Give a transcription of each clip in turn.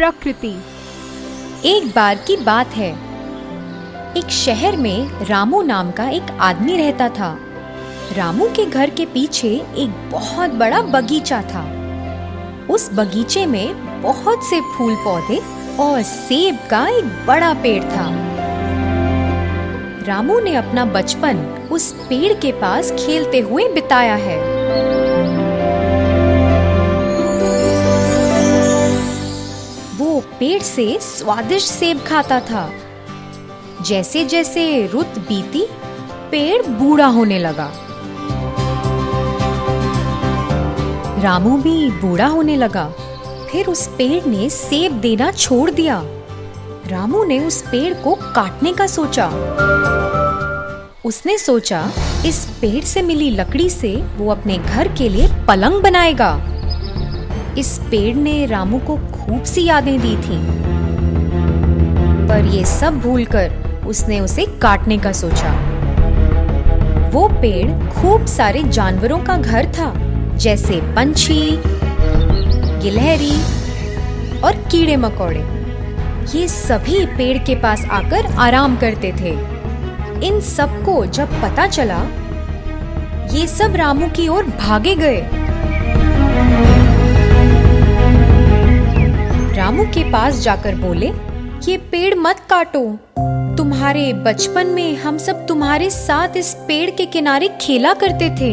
प्रकृति। एक बार की बात है। एक शहर में रामू नाम का एक आदमी रहता था। रामू के घर के पीछे एक बहुत बड़ा बगीचा था। उस बगीचे में बहुत से फूल पौधे और सेब का एक बड़ा पेड़ था। रामू ने अपना बचपन उस पेड़ के पास खेलते हुए बिताया है। पेड़ से स्वादिष्ट सेब खाता था। जैसे जैसे रुत बीती, पेड़ बूढ़ा होने लगा। रामू भी बूढ़ा होने लगा। फिर उस पेड़ ने सेब देना छोड़ दिया। रामू ने उस पेड़ को काटने का सोचा। उसने सोचा, इस पेड़ से मिली लकड़ी से वो अपने घर के लिए पलंग बनाएगा। इस पेड़ ने रामू को खूब सी यादें दी थी। पर ये सब भूलकर उसने उसे काटने का सोचा। वो पेड़ खूब सारे जानवरों का घर था, जैसे पंछी, गिलहरी और कीड़े मकोड़े। ये सभी पेड़ के पास आकर आराम करते थे। इन सबको जब पता चला, ये सब रामू की ओर भागे गए। रामू के पास जाकर बोले, ये पेड़ मत काटो। तुम्हारे बचपन में हम सब तुम्हारे साथ इस पेड़ के किनारे खेला करते थे।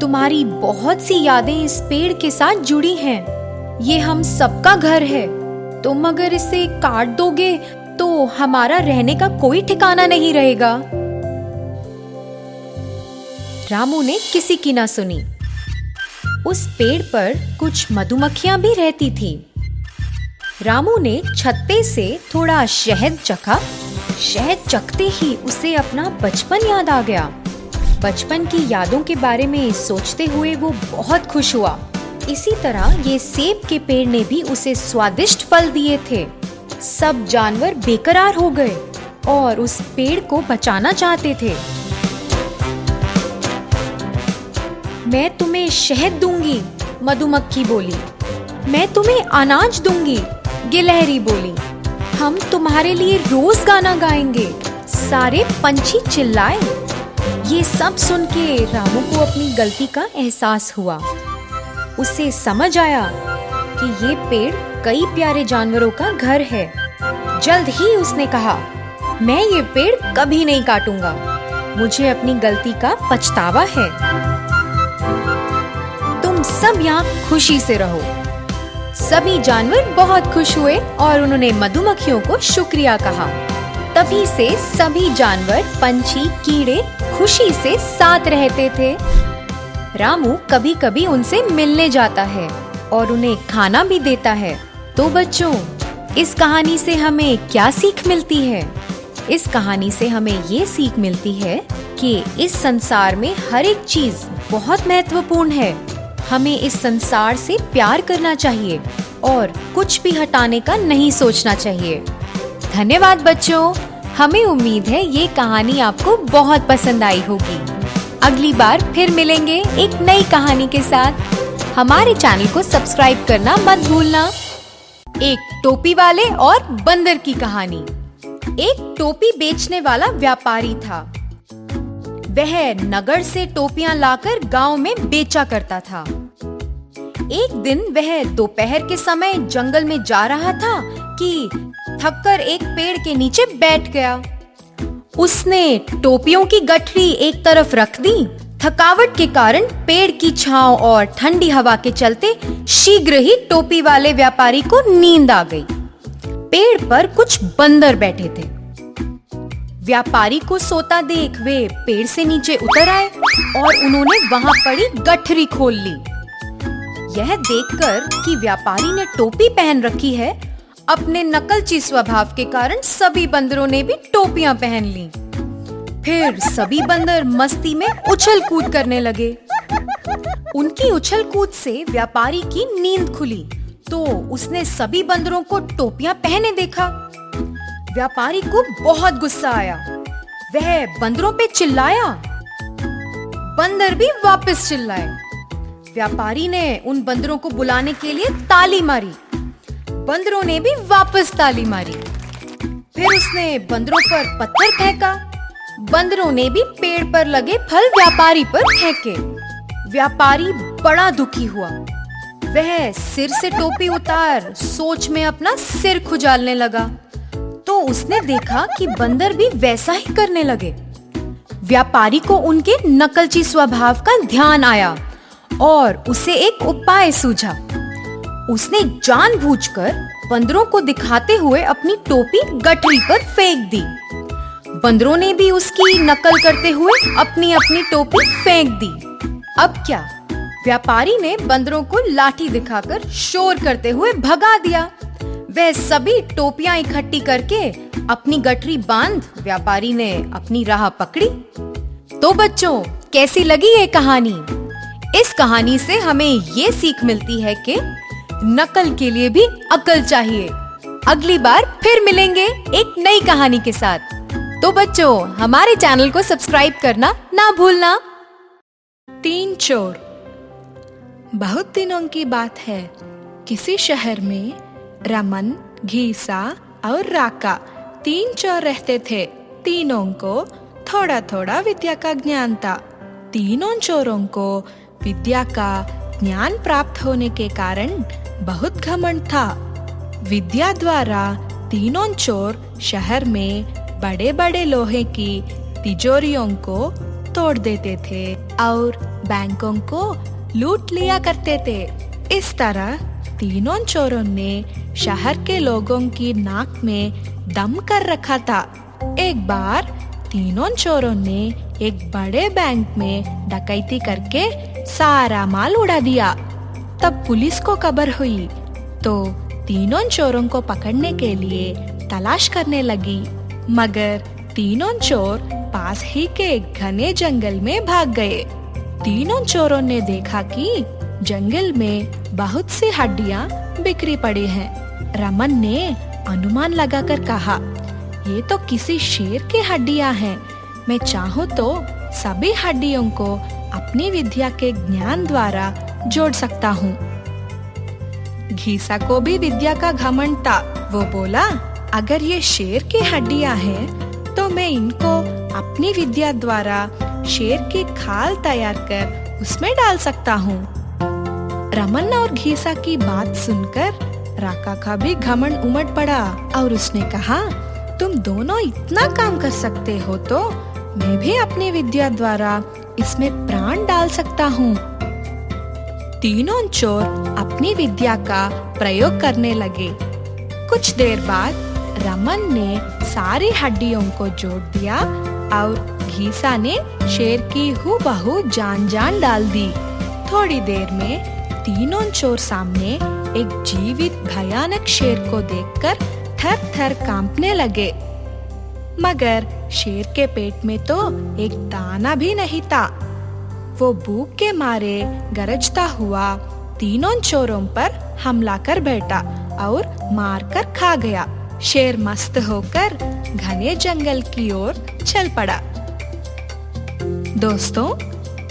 तुम्हारी बहुत सी यादें इस पेड़ के साथ जुड़ी हैं। ये हम सबका घर है। तुम अगर इसे काट दोगे तो हमारा रहने का कोई ठिकाना नहीं रहेगा। रामू ने किसी की ना सुनी। उस पेड़ पर कुछ मधुमक्खियाँ भी रहती थी। रामू ने छत्ते से थोड़ा शहद चखा। शहद चखते ही उसे अपना बचपन याद आ गया। बचपन की यादों के बारे में सोचते हुए वो बहुत खुश हुआ। इसी तरह ये सेब के पेड़ ने भी उसे स्वादिष्ट फल दिए थे। सब जानवर बेकरार हो गए और उस पेड़ को बचाना चाहते थे। मैं तुम्हें शहद दूँगी, मधुमक्खी बोली। मैं तुम्हें अनाज दूँगी गिलहरी बोली, हम तुम्हारे लिए रोज गाना गाएँगे, सारे पंछी चिल्लाए। ये सब सुन के रामू को अपनी गलती का एहसास हुआ। उसे समझ आया कि ये पेड़ कई प्यारे जानवरों का घर है। जल्द ही उसने कहा, मैं ये पेड़ कभी नहीं काटूँगा, मुझे अपनी गलती का पछतावा है। तुम सब यहाँ खुशी से रहो। सभी जानवर बहुत खुश हुए और उन्होंने मधुमक्खियों को शुक्रिया कहा। तभी से सभी जानवर पंछी, कीड़े खुशी से साथ रहते थे। रामू कभी कभी उनसे मिलने जाता है और उन्हें खाना भी देता है। तो बच्चों, इस कहानी से हमें क्या सीख मिलती है? इस कहानी से हमें ये सीख मिलती है कि इस संसार में हर एक चीज़ बहुत महत्वपूर्ण है। हमें इस संसार से प्यार करना चाहिए और कुछ भी हटाने का नहीं सोचना चाहिए। धन्यवाद बच्चों। हमें उम्मीद है ये कहानी आपको बहुत पसंद आई होगी। अगली बार फिर मिलेंगे एक नई कहानी के साथ। हमारे चैनल को सब्सक्राइब करना मत भूलना। एक टोपी वाले और बंदर की कहानी। एक टोपी बेचने वाला व्यापारी था। वह नगर से टोपियाँ लाकर गाँव में बेचा करता था। एक दिन वह दोपहर के समय जंगल में जा रहा था कि थककर एक पेड़ के नीचे बैठ गया। उसने टोपियों की गठरी एक तरफ़ रख दी। थकावट के कारण पेड़ की छांव और ठंडी हवा के चलते शीघ्र ही टोपी वाले व्यापारी को नींद आ गई। पेड़ पर कुछ बंदर बैठे थे। व्यापारी को सोता देख वे पेड़ से नीचे उतर आए और उन्होंने वहाँ पड़ी गठरी खोल ली। यह देखकर कि व्यापारी ने टोपी पहन रखी है। अपने नकलची स्वभाव के कारण सभी बंदरों ने भी टोपियाँ पहन ली। फिर सभी बंदर मस्ती में उछल कूद करने लगे। उनकी उछल कूद से व्यापारी की नींद खुली तो उसने सभी बंदरों को टोपियाँ पहने देखा। व्यापारी को बहुत गुस्सा आया। वह बंदरों पे चिल्लाया। बंदर भी वापस चिल्लाए। व्यापारी ने उन बंदरों को बुलाने के लिए ताली मारी। बंदरों ने भी वापस ताली मारी। फिर उसने बंदरों पर पत्थर फेंका। बंदरों ने भी पेड़ पर लगे फल व्यापारी पर फेंके। व्यापारी बड़ा दुखी हुआ। वह सिर से टोपी उतार सोच में अपना सिर खुजालने लगा। तो उसने देखा कि बंदर भी वैसा ही करने लगे। व्यापारी को उनके नकलची स्वभाव का ध्यान आया। और उसे एक उपाय सूझा। उसने जानबूझकर बंदरों को दिखाते हुए अपनी टोपी गठरी पर फेंक दी। बंदरों ने भी उसकी नकल करते हुए अपनी अपनी टोपी फेंक दी। अब क्या? व्यापारी ने बंदरों को लाठी दिखाकर शोर करते हुए भगा दिया। वह सभी टोपियाँ इकट्ठी करके अपनी गठरी बाँध व्यापारी ने अपनी राह पकड़ी। तो बच्चों, कैसी लगी ये कहानी? इस कहानी से हमें ये सीख मिलती है कि नकल के लिए भी अकल चाहिए। अगली बार फिर मिलेंगे एक नई कहानी के साथ। तो बच्चों, हमारे चैनल को सब्सक्राइब करना ना भूलना। तीन चोर। बहुत दिनों की बात है। किसी शहर में रमन, घीसा और राका तीन चोर रहते थे। तीनों को थोड़ा थोड़ा विद्या का ज्ञान था। तीनों चोरों को विद्या का ज्ञान प्राप्त होने के कारण बहुत घमंड था। विद्या द्वारा तीनों चोर शहर में बड़े बड़े लोहे की तिजोरियों को तोड़ देते थे और बैंकों को लूट लिया करते थे। इस तरह तीनों चोरों ने शहर के लोगों की नाक में दम कर रखा था। एक बार तीनों चोरों ने एक बड़े बैंक में डकैती करके सारा माल उड़ा दिया। तब पुलिस को खबर हुई तो तीनों चोरों को पकड़ने के लिए तलाश करने लगी। मगर तीनों चोर पास ही के घने जंगल में भाग गए। तीनों चोरों ने देखा कि जंगल में बहुत सी हड्डियाँ बिखरी पड़ी हैं। रमन ने अनुमान लगाकर कहा, ये तो किसी शेर की हड्डियाँ हैं। मैं चाहूँ तो सभी हड्डियों को अपनी विद्या के ज्ञान द्वारा जोड़ सकता हूँ। घीसा को भी विद्या का घमंड था। वो बोला, अगर ये शेर की हड्डियाँ हैं तो मैं इनको अपनी विद्या द्वारा शेर की खाल तैयार कर उसमें डाल सकता हूँ। रमन और घीसा की बात सुनकर राका का भी घमंड उमड़ पड़ा और उसने कहा, तुम दोनों इतना काम कर सकते हो तो मैं भी अपनी विद्या द्वारा इसमें प्राण डाल सकता हूँ। तीनों चोर अपनी विद्या का प्रयोग करने लगे। कुछ देर बाद रमन ने सारी हड्डियों को जोड़ दिया और घीसा ने शेर की हु बहु जान जान डाल दी। थोड़ी देर में तीनों चोर सामने एक जीवित भयानक शेर को देखकर थर थर कांपने लगे। मगर शेर के पेट में तो एक दाना भी नहीं था। वो भूख के मारे गरजता हुआ तीनों चोरों पर हमला कर बैठा और मारकर खा गया। शेर मस्त होकर घने जंगल की ओर चल पड़ा। दोस्तों,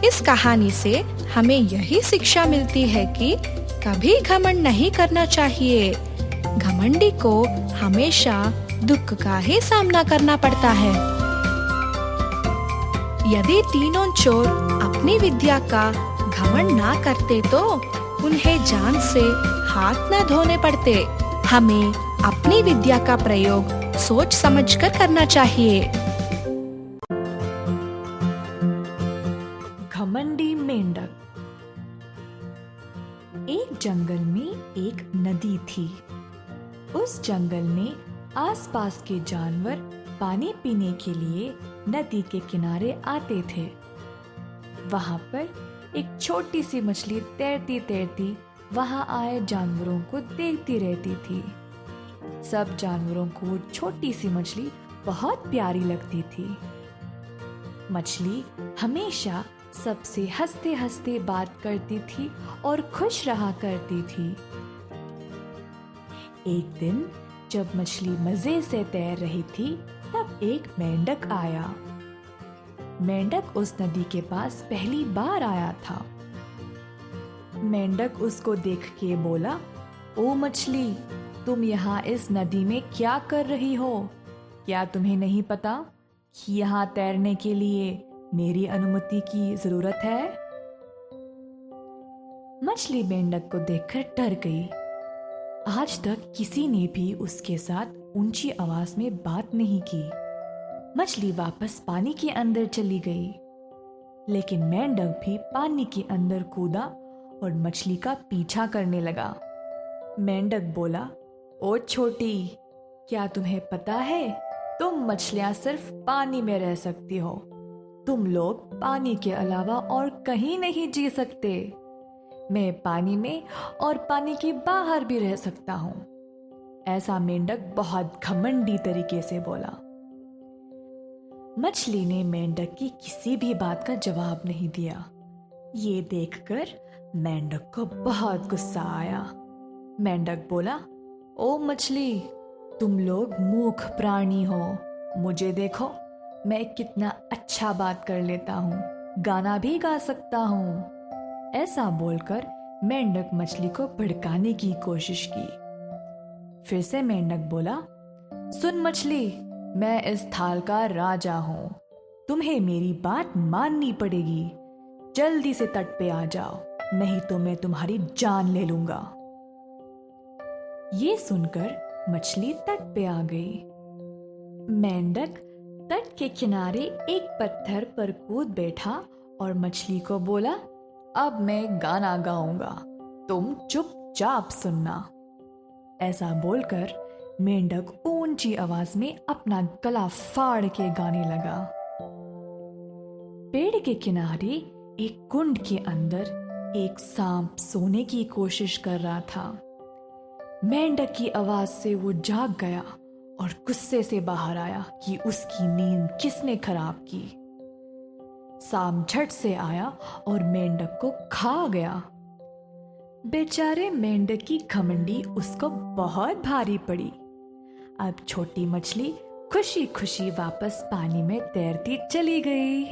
इस कहानी से हमें यही शिक्षा मिलती है कि कभी घमंड नहीं करना चाहिए। घमंडी को हमेशा दुख का ही सामना करना पड़ता है। यदि तीनों चोर अपनी विद्या का घमंड ना करते तो उन्हें जान से हाथ न धोने पड़ते। हमें अपनी विद्या का प्रयोग सोच समझकर करना चाहिए। आसपास के जानवर पानी पीने के लिए नदी के किनारे आते थे। वहाँ पर एक छोटी सी मछली तैरती तैरती वहाँ आए जानवरों को देखती रहती थी। सब जानवरों को छोटी सी मछली बहुत प्यारी लगती थी। मछली हमेशा सबसे हँसते हँसते बात करती थी और खुश रहा करती थी। एक दिन जब मछली मज़े से तैर रही थी, तब एक मेंढक आया। मेंढक उस नदी के पास पहली बार आया था। मेंढक उसको देख के बोला, ओ मछली, तुम यहाँ इस नदी में क्या कर रही हो? क्या तुम्हें नहीं पता कि यहाँ तैरने के लिए मेरी अनुमति की ज़रूरत है? मछली मेंढक को देखकर डर गई। आज तक किसी ने भी उसके साथ ऊँची आवाज़ में बात नहीं की। मछली वापस पानी के अंदर चली गई। लेकिन मेंढक भी पानी के अंदर कूदा और मछली का पीछा करने लगा। मेंढक बोला, ओ छोटी, क्या तुम्हें पता है, तुम मछलियाँ सिर्फ़ पानी में रह सकती हो। तुम लोग पानी के अलावा और कहीं नहीं जी सकते। मैं पानी में और पानी के बाहर भी रह सकता हूँ। ऐसा मेंढक बहुत घमंडी तरीके से बोला। मछली ने मेंढक की किसी भी बात का जवाब नहीं दिया। ये देखकर मेंढक को बहुत गुस्सा आया। मेंढक बोला, ओ मछली, तुम लोग मूख प्राणी हो। मुझे देखो, मैं कितना अच्छा बात कर लेता हूँ। गाना भी गा सकता हूँ। ऐसा बोलकर मेंढक मछली को भड़काने की कोशिश की। फिर से मेंढक बोला, सुन मछली, मैं इस थाल का राजा हूँ। तुम्हें मेरी बात माननी पड़ेगी। जल्दी से तट पे आ जाओ, नहीं तो मैं तुम्हारी जान ले लूँगा। ये सुनकर मछली तट पे आ गई। मेंढक तट के किनारे एक पत्थर पर कूद बैठा और मछली को बोला अब मैं गाना गाऊँगा। तुम चुपचाप सुनना। ऐसा बोलकर मेंढक ऊँची आवाज़ में अपना गला फाड़ के गाने लगा। पेड़ के किनारे एक कुंड के अंदर एक सांप सोने की कोशिश कर रहा था। मेंढक की आवाज़ से वो जाग गया और गुस्से से बाहर आया कि उसकी नींद किसने खराब की। साम झट से आया और मेंढक को खा गया। बेचारे मेंढक की खमंडी उसको बहुत भारी पड़ी। अब छोटी मछली खुशी खुशी वापस पानी में तैरती चली गई।